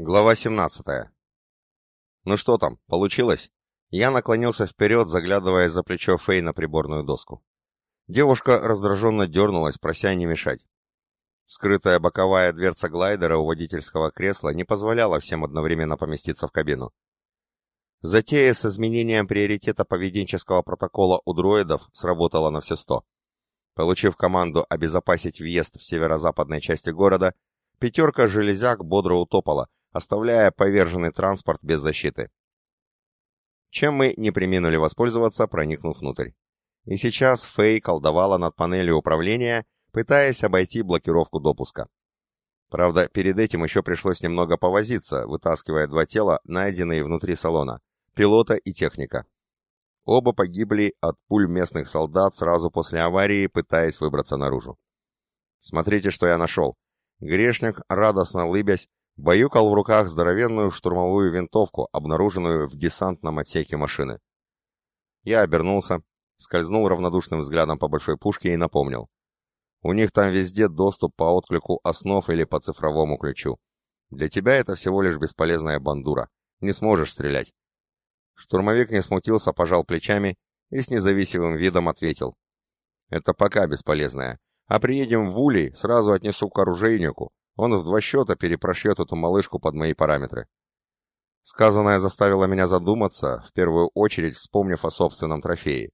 Глава 17. Ну что там, получилось? Я наклонился вперед, заглядывая за плечо Фэй на приборную доску. Девушка раздраженно дернулась, прося не мешать. Скрытая боковая дверца глайдера у водительского кресла не позволяла всем одновременно поместиться в кабину. Затея с изменением приоритета поведенческого протокола у дроидов сработала на все сто. Получив команду обезопасить въезд в северо-западной части города, пятерка железяк бодро утопала, оставляя поверженный транспорт без защиты. Чем мы не приминули воспользоваться, проникнув внутрь. И сейчас Фэй колдовала над панелью управления, пытаясь обойти блокировку допуска. Правда, перед этим еще пришлось немного повозиться, вытаскивая два тела, найденные внутри салона, пилота и техника. Оба погибли от пуль местных солдат сразу после аварии, пытаясь выбраться наружу. «Смотрите, что я нашел!» Грешник, радостно лыбясь, баюкал в руках здоровенную штурмовую винтовку, обнаруженную в десантном отсеке машины. Я обернулся, скользнул равнодушным взглядом по большой пушке и напомнил. У них там везде доступ по отклику основ или по цифровому ключу. Для тебя это всего лишь бесполезная бандура. Не сможешь стрелять. Штурмовик не смутился, пожал плечами и с независимым видом ответил. Это пока бесполезная. А приедем в Улей, сразу отнесу к оружейнику. Он в два счета перепрошьет эту малышку под мои параметры. Сказанное заставило меня задуматься, в первую очередь вспомнив о собственном трофее.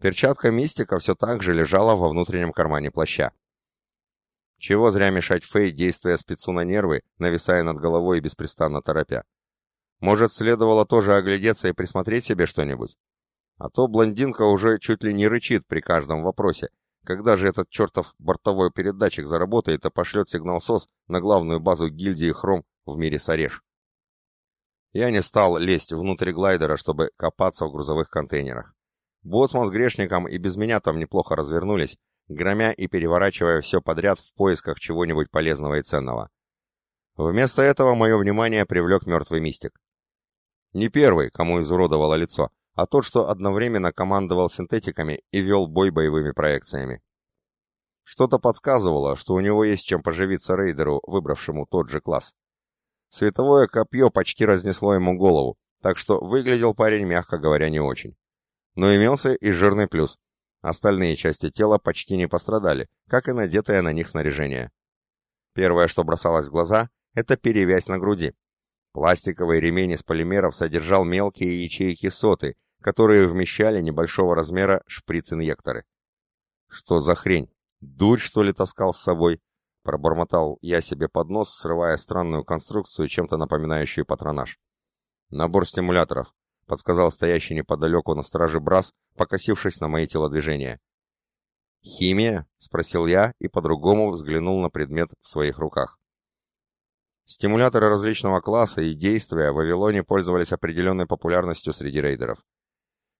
Перчатка мистика все так же лежала во внутреннем кармане плаща. Чего зря мешать Фей, действуя спецу на нервы, нависая над головой и беспрестанно торопя. Может, следовало тоже оглядеться и присмотреть себе что-нибудь? А то блондинка уже чуть ли не рычит при каждом вопросе, когда же этот чертов бортовой передатчик заработает и пошлет сигнал СОС на главную базу гильдии Хром в мире Сареш? Я не стал лезть внутрь глайдера, чтобы копаться в грузовых контейнерах. Боцман с грешником и без меня там неплохо развернулись, громя и переворачивая все подряд в поисках чего-нибудь полезного и ценного. Вместо этого мое внимание привлек мертвый мистик. Не первый, кому изуродовало лицо, а тот, что одновременно командовал синтетиками и вел бой боевыми проекциями. Что-то подсказывало, что у него есть чем поживиться рейдеру, выбравшему тот же класс. Световое копье почти разнесло ему голову, так что выглядел парень, мягко говоря, не очень. Но имелся и жирный плюс. Остальные части тела почти не пострадали, как и надетое на них снаряжение. Первое, что бросалось в глаза, это перевязь на груди. Пластиковый ремень из полимеров содержал мелкие ячейки соты, которые вмещали небольшого размера шприц-инъекторы. «Что за хрень? Дурь, что ли, таскал с собой?» Пробормотал я себе под нос, срывая странную конструкцию, чем-то напоминающую патронаж. «Набор стимуляторов», — подсказал стоящий неподалеку на страже Брас, покосившись на мои телодвижения. «Химия?» — спросил я и по-другому взглянул на предмет в своих руках. Стимуляторы различного класса и действия в Вавилоне пользовались определенной популярностью среди рейдеров.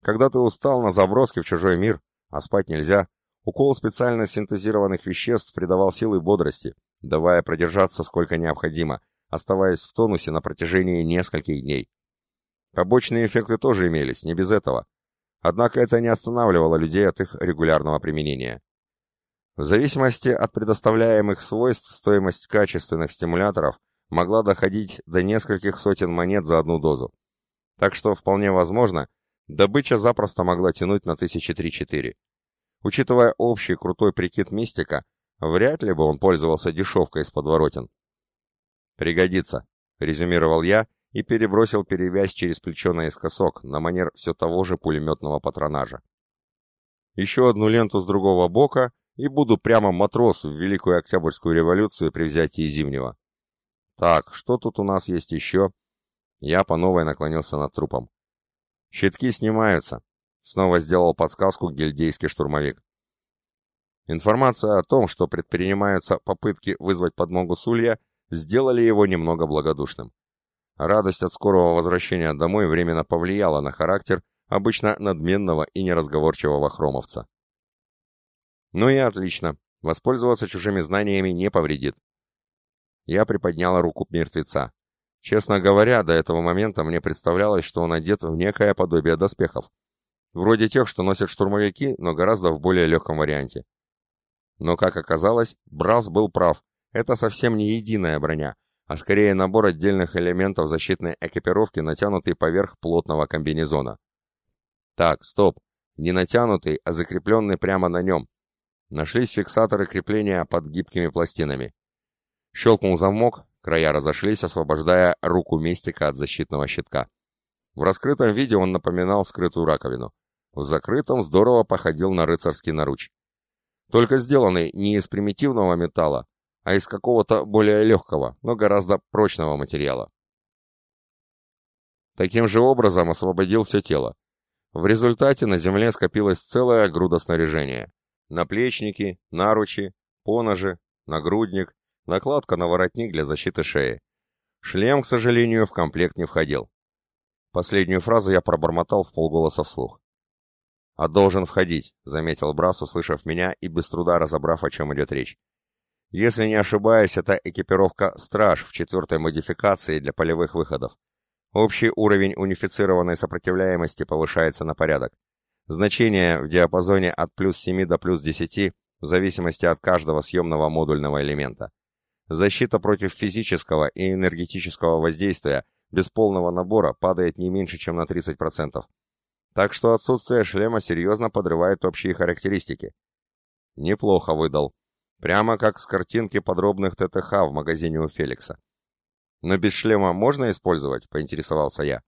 Когда ты устал на заброске в чужой мир, а спать нельзя, укол специально синтезированных веществ придавал силы бодрости, давая продержаться сколько необходимо, оставаясь в тонусе на протяжении нескольких дней. Побочные эффекты тоже имелись, не без этого. Однако это не останавливало людей от их регулярного применения. В зависимости от предоставляемых свойств стоимость качественных стимуляторов могла доходить до нескольких сотен монет за одну дозу. Так что вполне возможно, Добыча запросто могла тянуть на тысячи три-четыре. Учитывая общий крутой прикид мистика, вряд ли бы он пользовался дешевкой из подворотен. «Пригодится», — резюмировал я и перебросил перевязь через плечо наискосок на манер все того же пулеметного патронажа. Еще одну ленту с другого бока и буду прямо матрос в Великую Октябрьскую революцию при взятии Зимнего. Так, что тут у нас есть еще? Я по новой наклонился над трупом. «Щитки снимаются», — снова сделал подсказку гильдейский штурмовик. Информация о том, что предпринимаются попытки вызвать подмогу с Улья, сделали его немного благодушным. Радость от скорого возвращения домой временно повлияла на характер обычно надменного и неразговорчивого хромовца. Ну и отлично, воспользоваться чужими знаниями не повредит. Я приподняла руку мертвеца. Честно говоря, до этого момента мне представлялось, что он одет в некое подобие доспехов. Вроде тех, что носят штурмовики, но гораздо в более легком варианте. Но, как оказалось, Брас был прав. Это совсем не единая броня, а скорее набор отдельных элементов защитной экипировки, натянутый поверх плотного комбинезона. Так, стоп, не натянутый, а закрепленный прямо на нем. Нашлись фиксаторы крепления под гибкими пластинами. Щелкнул замок, края разошлись, освобождая руку мистика от защитного щитка. В раскрытом виде он напоминал скрытую раковину. В закрытом здорово походил на рыцарский наруч. Только сделанный не из примитивного металла, а из какого-то более легкого, но гораздо прочного материала. Таким же образом освободил все тело. В результате на земле скопилась целая груда снаряжения. Наплечники, наручи, поножи, нагрудник, накладка на воротник для защиты шеи. Шлем, к сожалению, в комплект не входил. Последнюю фразу я пробормотал в полголоса вслух. «А должен входить», — заметил Брас, услышав меня и без труда разобрав, о чем идет речь. Если не ошибаюсь, это экипировка «Страж» в четвертой модификации для полевых выходов. Общий уровень унифицированной сопротивляемости повышается на порядок. Значение в диапазоне от плюс 7 до плюс 10 в зависимости от каждого съемного модульного элемента. Защита против физического и энергетического воздействия без полного набора падает не меньше, чем на 30%. Так что отсутствие шлема серьезно подрывает общие характеристики. Неплохо выдал. Прямо как с картинки подробных ТТХ в магазине у Феликса. «Но без шлема можно использовать?» — поинтересовался я.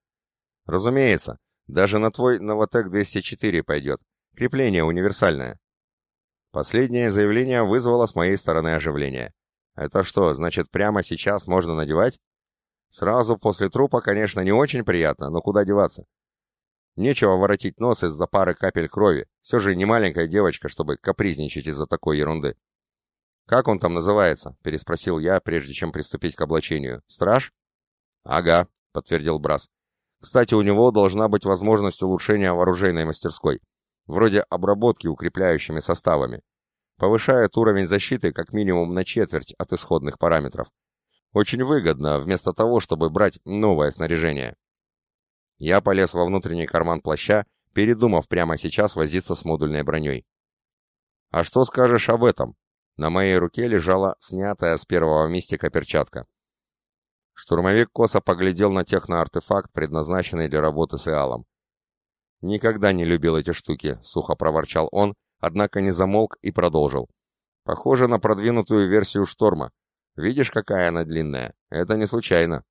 «Разумеется. Даже на твой Новотек 204 пойдет. Крепление универсальное». Последнее заявление вызвало с моей стороны оживление. «Это что, значит, прямо сейчас можно надевать?» «Сразу после трупа, конечно, не очень приятно, но куда деваться?» Нечего воротить нос из-за пары капель крови. Все же не маленькая девочка, чтобы капризничать из-за такой ерунды. «Как он там называется?» — переспросил я, прежде чем приступить к облачению. «Страж?» «Ага», — подтвердил Брас. «Кстати, у него должна быть возможность улучшения вооружейной мастерской. Вроде обработки укрепляющими составами. Повышает уровень защиты как минимум на четверть от исходных параметров. Очень выгодно, вместо того, чтобы брать новое снаряжение». Я полез во внутренний карман плаща, передумав прямо сейчас возиться с модульной броней. «А что скажешь об этом?» На моей руке лежала снятая с первого мистика перчатка. Штурмовик косо поглядел на техноартефакт, предназначенный для работы с Иалом. «Никогда не любил эти штуки», — сухо проворчал он, однако не замолк и продолжил. «Похоже на продвинутую версию шторма. Видишь, какая она длинная? Это не случайно».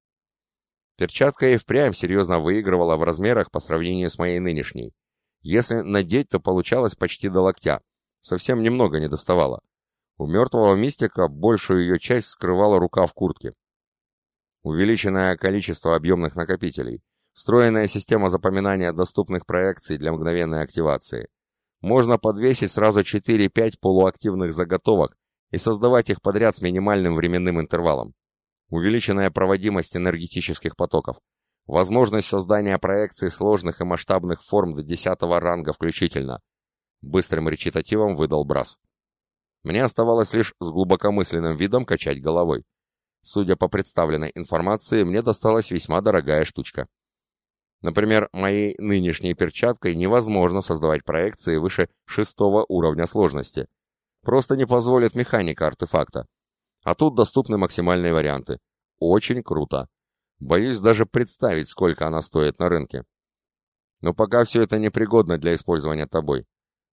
Перчатка и впрямь серьезно выигрывала в размерах по сравнению с моей нынешней. Если надеть, то получалось почти до локтя. Совсем немного не доставало. У мертвого мистика большую ее часть скрывала рука в куртке. Увеличенное количество объемных накопителей, встроенная система запоминания доступных проекций для мгновенной активации. Можно подвесить сразу 4-5 полуактивных заготовок и создавать их подряд с минимальным временным интервалом. Увеличенная проводимость энергетических потоков. Возможность создания проекций сложных и масштабных форм до 10 ранга включительно. Быстрым речитативом выдал Брас. Мне оставалось лишь с глубокомысленным видом качать головой. Судя по представленной информации, мне досталась весьма дорогая штучка. Например, моей нынешней перчаткой невозможно создавать проекции выше шестого уровня сложности. Просто не позволит механика артефакта. А тут доступны максимальные варианты. Очень круто. Боюсь даже представить, сколько она стоит на рынке. Но пока все это непригодно для использования тобой.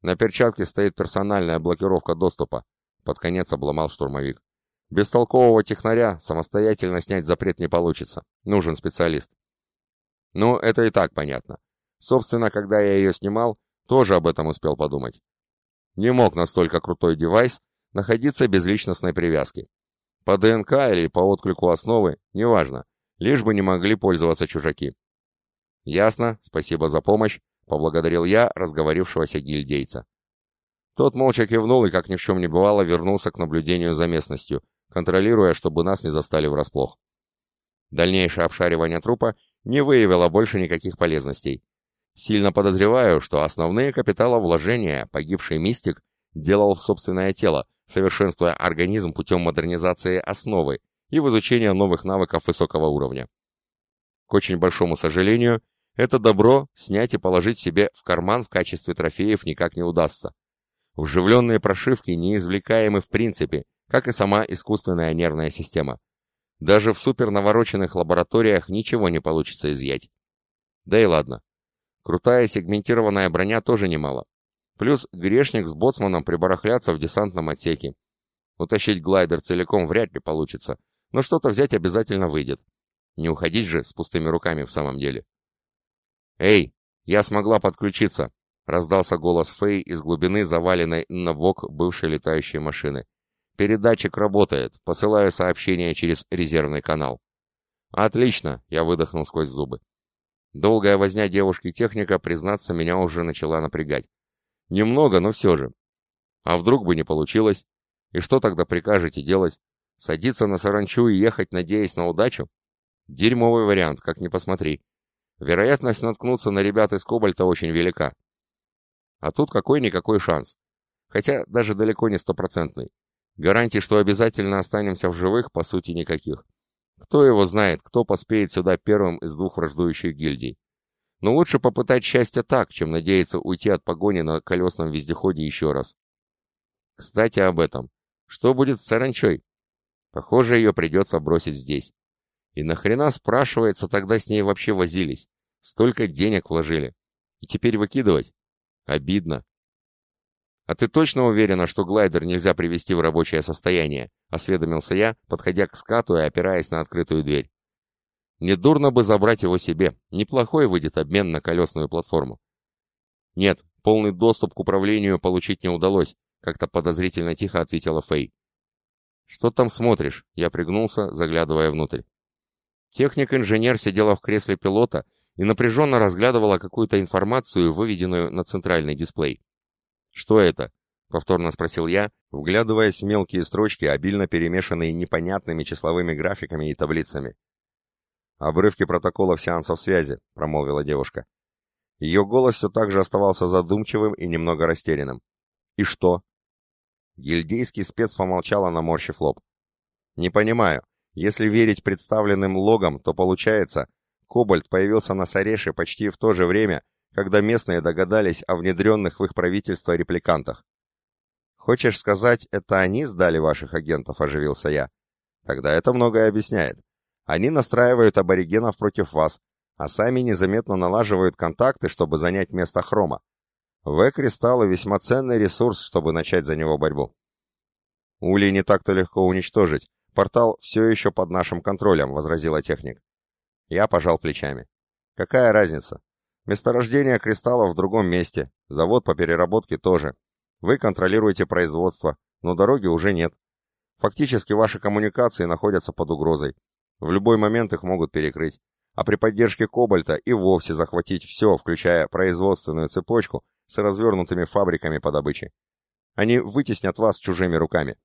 На перчатке стоит персональная блокировка доступа. Под конец обломал штурмовик. Без толкового технаря самостоятельно снять запрет не получится. Нужен специалист. Ну, это и так понятно. Собственно, когда я ее снимал, тоже об этом успел подумать. Не мог настолько крутой девайс находиться без личностной привязки. По ДНК или по отклику основы, неважно, лишь бы не могли пользоваться чужаки. Ясно, спасибо за помощь, — поблагодарил я разговорившегося гильдейца. Тот молча кивнул и, как ни в чем не бывало, вернулся к наблюдению за местностью, контролируя, чтобы нас не застали врасплох. Дальнейшее обшаривание трупа не выявило больше никаких полезностей. Сильно подозреваю, что основные капиталовложения погибший мистик делал в собственное тело, совершенствуя организм путем модернизации основы и в изучении новых навыков высокого уровня. К очень большому сожалению, это добро снять и положить себе в карман в качестве трофеев никак не удастся. Вживленные прошивки неизвлекаемы в принципе, как и сама искусственная нервная система. Даже в супернавороченных лабораториях ничего не получится изъять. Да и ладно. Крутая сегментированная броня тоже немало. Плюс грешник с боцманом прибарахлятся в десантном отсеке. Утащить глайдер целиком вряд ли получится, но что-то взять обязательно выйдет. Не уходить же с пустыми руками в самом деле. «Эй, я смогла подключиться!» — раздался голос Фэй из глубины заваленной на бок бывшей летающей машины. «Передатчик работает. Посылаю сообщение через резервный канал». «Отлично!» — я выдохнул сквозь зубы. Долгая возня девушки-техника, признаться, меня уже начала напрягать. Немного, но все же. А вдруг бы не получилось? И что тогда прикажете делать? Садиться на саранчу и ехать, надеясь на удачу? Дерьмовый вариант, как ни посмотри. Вероятность наткнуться на ребят из Кобальта очень велика. А тут какой-никакой шанс. Хотя даже далеко не стопроцентный. Гарантий, что обязательно останемся в живых, по сути, никаких. Кто его знает, кто поспеет сюда первым из двух враждующих гильдий. Но лучше попытать счастье так, чем надеяться уйти от погони на колесном вездеходе еще раз. Кстати, об этом. Что будет с саранчой? Похоже, ее придется бросить здесь. И нахрена, спрашивается, тогда с ней вообще возились? Столько денег вложили. И теперь выкидывать? Обидно. «А ты точно уверена, что глайдер нельзя привести в рабочее состояние?» — осведомился я, подходя к скату и опираясь на открытую дверь. «Недурно бы забрать его себе. Неплохой выйдет обмен на колесную платформу». «Нет, полный доступ к управлению получить не удалось», — как-то подозрительно тихо ответила Фэй. «Что там смотришь?» — я пригнулся, заглядывая внутрь. Техник-инженер сидела в кресле пилота и напряженно разглядывала какую-то информацию, выведенную на центральный дисплей. «Что это?» — повторно спросил я, вглядываясь в мелкие строчки, обильно перемешанные непонятными числовыми графиками и таблицами. «Обрывки протоколов сеансов связи», — промолвила девушка. Ее голос все так же оставался задумчивым и немного растерянным. «И что?» Гильдейский спец помолчала, наморщив лоб. «Не понимаю. Если верить представленным логам, то получается, Кобальт появился на Сареше почти в то же время, когда местные догадались о внедренных в их правительство репликантах. «Хочешь сказать, это они сдали ваших агентов?» – оживился я. «Тогда это многое объясняет. Они настраивают аборигенов против вас, а сами незаметно налаживают контакты, чтобы занять место Хрома. В-кристаллы весьма ценный ресурс, чтобы начать за него борьбу. Улей не так-то легко уничтожить, «Портал все еще под нашим контролем», — возразила техник. Я пожал плечами. «Какая разница? Месторождение кристаллов в другом месте, завод по переработке тоже. Вы контролируете производство, но дороги уже нет. Фактически ваши коммуникации находятся под угрозой. В любой момент их могут перекрыть. А при поддержке Кобальта и вовсе захватить все, включая производственную цепочку с развернутыми фабриками по добыче. Они вытеснят вас чужими руками.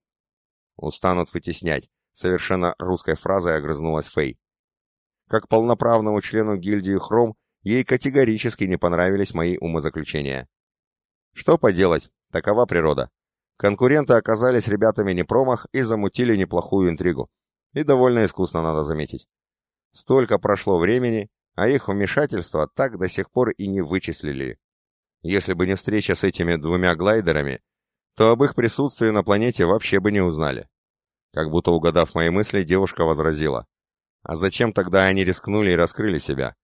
Устанут вытеснять, Совершенно русской фразой огрызнулась Фэй. Как полноправному члену гильдии Хром, ей категорически не понравились мои умозаключения. Что поделать, такова природа. Конкуренты оказались ребятами не промах и замутили неплохую интригу. И довольно искусно, надо заметить. Столько прошло времени, а их вмешательство так до сих пор и не вычислили. Если бы не встреча с этими двумя глайдерами, то об их присутствии на планете вообще бы не узнали. Как будто угадав мои мысли, девушка возразила. А зачем тогда они рискнули и раскрыли себя?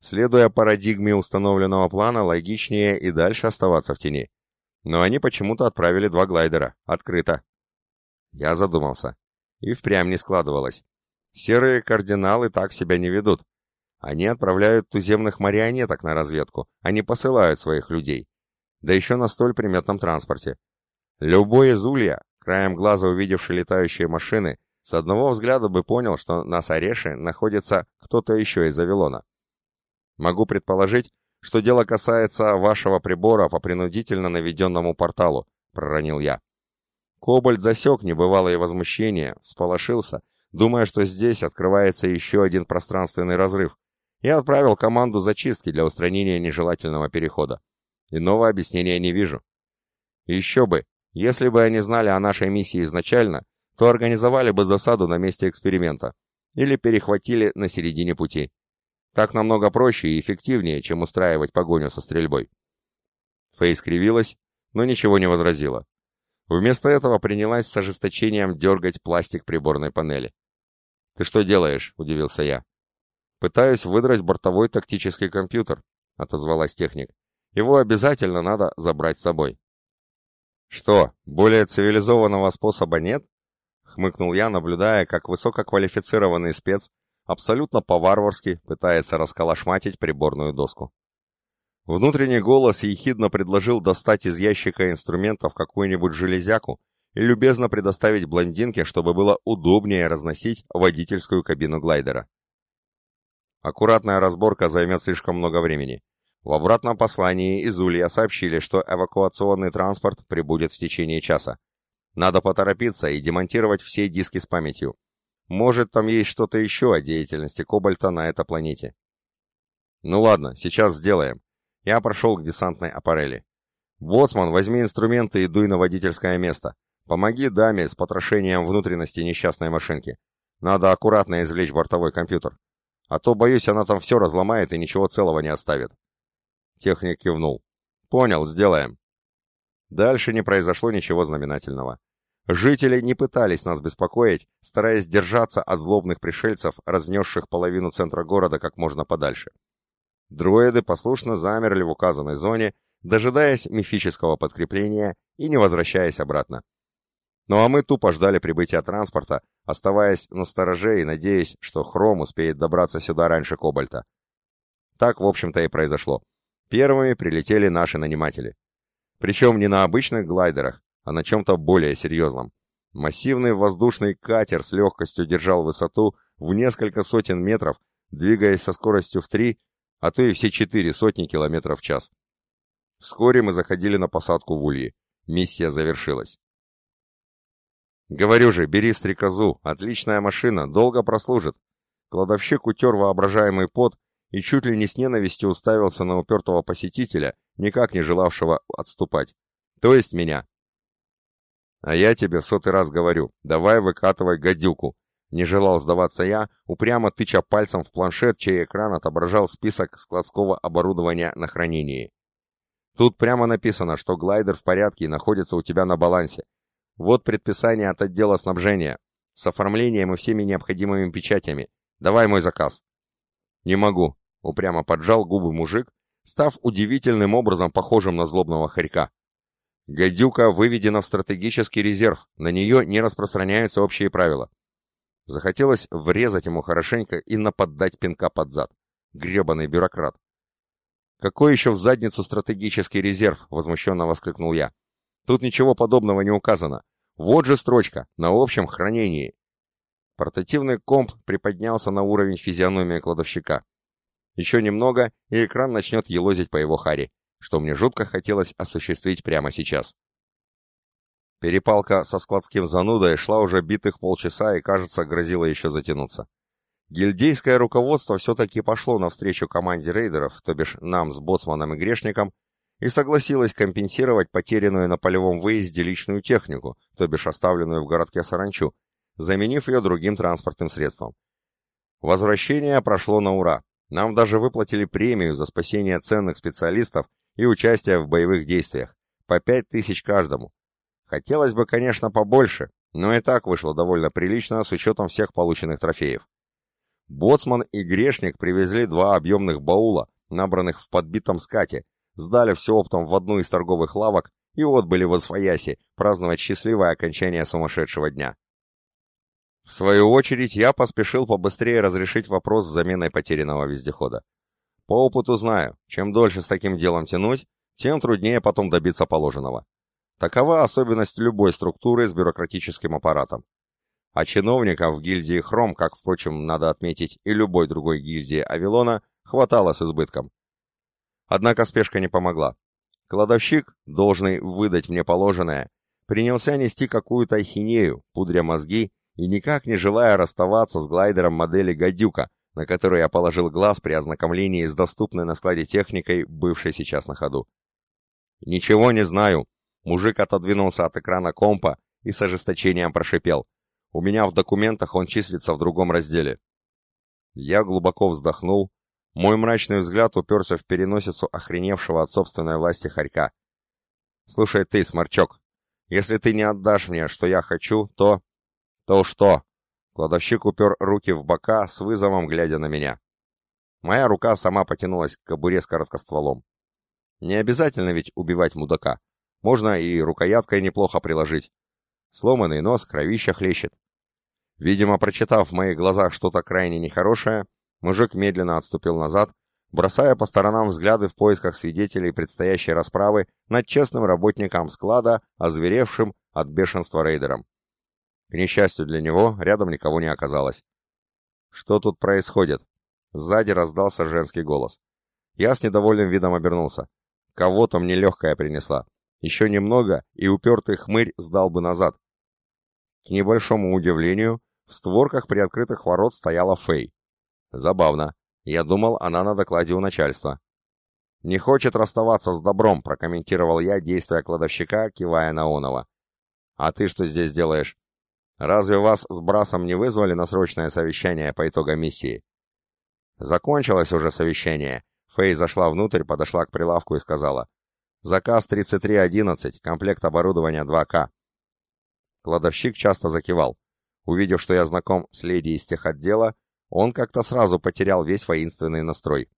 Следуя парадигме установленного плана, логичнее и дальше оставаться в тени. Но они почему-то отправили два глайдера. Открыто. Я задумался. И впрямь не складывалось. Серые кардиналы так себя не ведут. Они отправляют туземных марионеток на разведку, они посылают своих людей. Да еще на столь приметном транспорте. Любой из Краем глаза увидевший летающие машины, с одного взгляда бы понял, что на Сареше находится кто-то еще из Авилона. Могу предположить, что дело касается вашего прибора по принудительно наведенному порталу, проронил я. Кобальт засек небывалое возмущение, всполошился, думая, что здесь открывается еще один пространственный разрыв, и отправил команду зачистки для устранения нежелательного перехода. Иного объяснения не вижу. Еще бы, если бы они знали о нашей миссии изначально, то организовали бы засаду на месте эксперимента или перехватили на середине пути. Так намного проще и эффективнее, чем устраивать погоню со стрельбой. Фейс скривилась, но ничего не возразила. Вместо этого принялась с ожесточением дергать пластик приборной панели. «Ты что делаешь?» — удивился я. «Пытаюсь выдрать бортовой тактический компьютер», — отозвалась техник. «Его обязательно надо забрать с собой». «Что, более цивилизованного способа нет?» — хмыкнул я, наблюдая, как высококвалифицированный спец абсолютно по-варварски пытается расколошматить приборную доску. Внутренний голос ехидно предложил достать из ящика инструментов какую-нибудь железяку и любезно предоставить блондинке, чтобы было удобнее разносить водительскую кабину глайдера. Аккуратная разборка займет слишком много времени. В обратном послании из Улья сообщили, что эвакуационный транспорт прибудет в течение часа. Надо поторопиться и демонтировать все диски с памятью. Может, там есть что-то еще о деятельности Кобальта на этой планете. Ну ладно, сейчас сделаем. Я прошел к десантной аппарели. «Боцман, возьми инструменты и дуй на водительское место. Помоги даме с потрошением внутренности несчастной машинки. Надо аккуратно извлечь бортовой компьютер. А то, боюсь, она там все разломает и ничего целого не оставит. Техник кивнул. «Понял, сделаем». Дальше не произошло ничего знаменательного. Жители не пытались нас беспокоить, стараясь держаться от злобных пришельцев, разнесших половину центра города как можно подальше. Дроиды послушно замерли в указанной зоне, дожидаясь мифического подкрепления и не возвращаясь обратно. Ну а мы тупо ждали прибытия транспорта, оставаясь на стороже и надеясь, что Хром успеет добраться сюда раньше Кобальта. Так, в общем-то, и произошло. Первыми прилетели наши наниматели. Причем не на обычных глайдерах, а на чем-то более серьезном. Массивный воздушный катер с легкостью держал высоту в несколько сотен метров, двигаясь со скоростью в три, а то и все четыре сотни километров в час. Вскоре мы заходили на посадку в Ульи. Миссия завершилась. «Говорю же, бери стрекозу, отличная машина, долго прослужит». Кладовщик утер воображаемый пот и чуть ли не с ненавистью уставился на упертого посетителя, никак не желавшего отступать. То есть меня. А я тебе в сотый раз говорю, давай выкатывай гадюку. Не желал сдаваться я, упрямо тыча пальцем в планшет, чей экран отображал список складского оборудования на хранении. Тут прямо написано, что глайдер в порядке и находится у тебя на балансе. Вот предписание от отдела снабжения. С оформлением и всеми необходимыми печатями. Давай мой заказ. Не могу. Упрямо поджал губы мужик, став удивительным образом похожим на злобного хорька. Гадюка выведена в стратегический резерв, на нее не распространяются общие правила. Захотелось врезать ему хорошенько и наподдать пинка под зад. Гребаный бюрократ. «Какой еще в задницу стратегический резерв?» — возмущенно воскликнул я. «Тут ничего подобного не указано. Вот же строчка, на общем хранении». Портативный комп приподнялся на уровень физиономии кладовщика. Еще немного, и экран начнет елозить по его харе, что мне жутко хотелось осуществить прямо сейчас. Перепалка со складским занудой шла уже битых полчаса и, кажется, грозила еще затянуться. Гильдейское руководство все-таки пошло навстречу команде рейдеров, то бишь нам с боцманом и грешником, и согласилось компенсировать потерянную на полевом выезде личную технику, то бишь оставленную в городке Саранчу, заменив ее другим транспортным средством. Возвращение прошло на ура. Нам даже выплатили премию за спасение ценных специалистов и участие в боевых действиях. По пять тысяч каждому. Хотелось бы, конечно, побольше, но и так вышло довольно прилично с учетом всех полученных трофеев. Боцман и Грешник привезли два объемных баула, набранных в подбитом скате, сдали все оптом в одну из торговых лавок и отбыли в Освояси праздновать счастливое окончание сумасшедшего дня. В свою очередь, я поспешил побыстрее разрешить вопрос с заменой потерянного вездехода. По опыту знаю, чем дольше с таким делом тянуть, тем труднее потом добиться положенного. Такова особенность любой структуры с бюрократическим аппаратом. А чиновников в гильдии Хром, как, впрочем, надо отметить, и любой другой гильдии Авилона, хватало с избытком. Однако спешка не помогла. Кладовщик, должный выдать мне положенное, принялся нести какую-то ахинею, пудря мозги и никак не желая расставаться с глайдером модели «Гадюка», на которую я положил глаз при ознакомлении с доступной на складе техникой, бывшей сейчас на ходу. «Ничего не знаю». Мужик отодвинулся от экрана компа и с ожесточением прошипел. «У меня в документах он числится в другом разделе». Я глубоко вздохнул. Мой мрачный взгляд уперся в переносицу охреневшего от собственной власти хорька. «Слушай ты, сморчок, если ты не отдашь мне, что я хочу, то...» «То что?» Кладовщик упер руки в бока, с вызовом глядя на меня. Моя рука сама потянулась к кобуре с короткостволом. Не обязательно ведь убивать мудака. Можно и рукояткой неплохо приложить. Сломанный нос, кровища хлещет. Видимо, прочитав в моих глазах что-то крайне нехорошее, мужик медленно отступил назад, бросая по сторонам взгляды в поисках свидетелей предстоящей расправы над честным работником склада, озверевшим от бешенства рейдером. К несчастью для него, рядом никого не оказалось. «Что тут происходит?» Сзади раздался женский голос. Я с недовольным видом обернулся. Кого-то мне легкая принесла. Еще немного, и упертый хмырь сдал бы назад. К небольшому удивлению, в створках приоткрытых ворот стояла Фэй. Забавно. Я думал, она на докладе у начальства. «Не хочет расставаться с добром», — прокомментировал я действия кладовщика, кивая на Онова. «А ты что здесь делаешь? Разве вас с Брасом не вызвали на срочное совещание по итогам миссии?» Закончилось уже совещание. Фэй зашла внутрь, подошла к прилавку и сказала. «Заказ 3311, комплект оборудования 2К». Кладовщик часто закивал. Увидев, что я знаком с леди из тех отдела, он как-то сразу потерял весь воинственный настрой.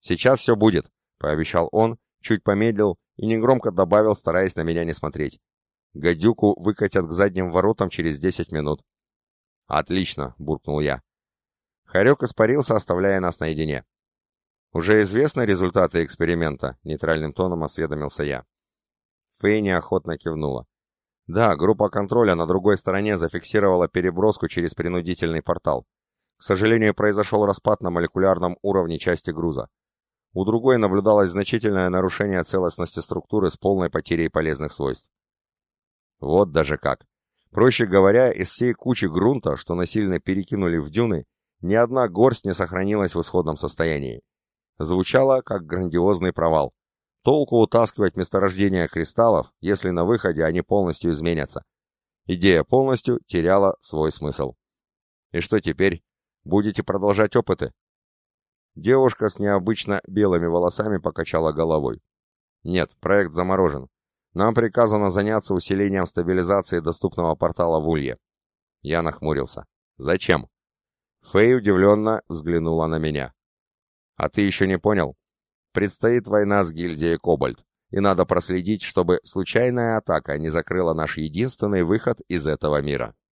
«Сейчас все будет», — пообещал он, чуть помедлил и негромко добавил, стараясь на меня не смотреть. «Гадюку выкатят к задним воротам через десять минут». «Отлично», — буркнул я. Харек испарился, оставляя нас наедине. «Уже известны результаты эксперимента?» — нейтральным тоном осведомился я. Фэй неохотно кивнула. «Да, группа контроля на другой стороне зафиксировала переброску через принудительный портал. К сожалению, произошел распад на молекулярном уровне части груза. У другой наблюдалось значительное нарушение целостности структуры с полной потерей полезных свойств. Вот даже как. Проще говоря, из всей кучи грунта, что насильно перекинули в дюны, ни одна горсть не сохранилась в исходном состоянии. Звучало, как грандиозный провал. Толку утаскивать месторождения кристаллов, если на выходе они полностью изменятся. Идея полностью теряла свой смысл. И что теперь? Будете продолжать опыты? Девушка с необычно белыми волосами покачала головой. Нет, проект заморожен. Нам приказано заняться усилением стабилизации доступного портала в Улье. Я нахмурился. Зачем? Фэй удивленно взглянула на меня. «А ты еще не понял? Предстоит война с гильдией Кобальт, и надо проследить, чтобы случайная атака не закрыла наш единственный выход из этого мира».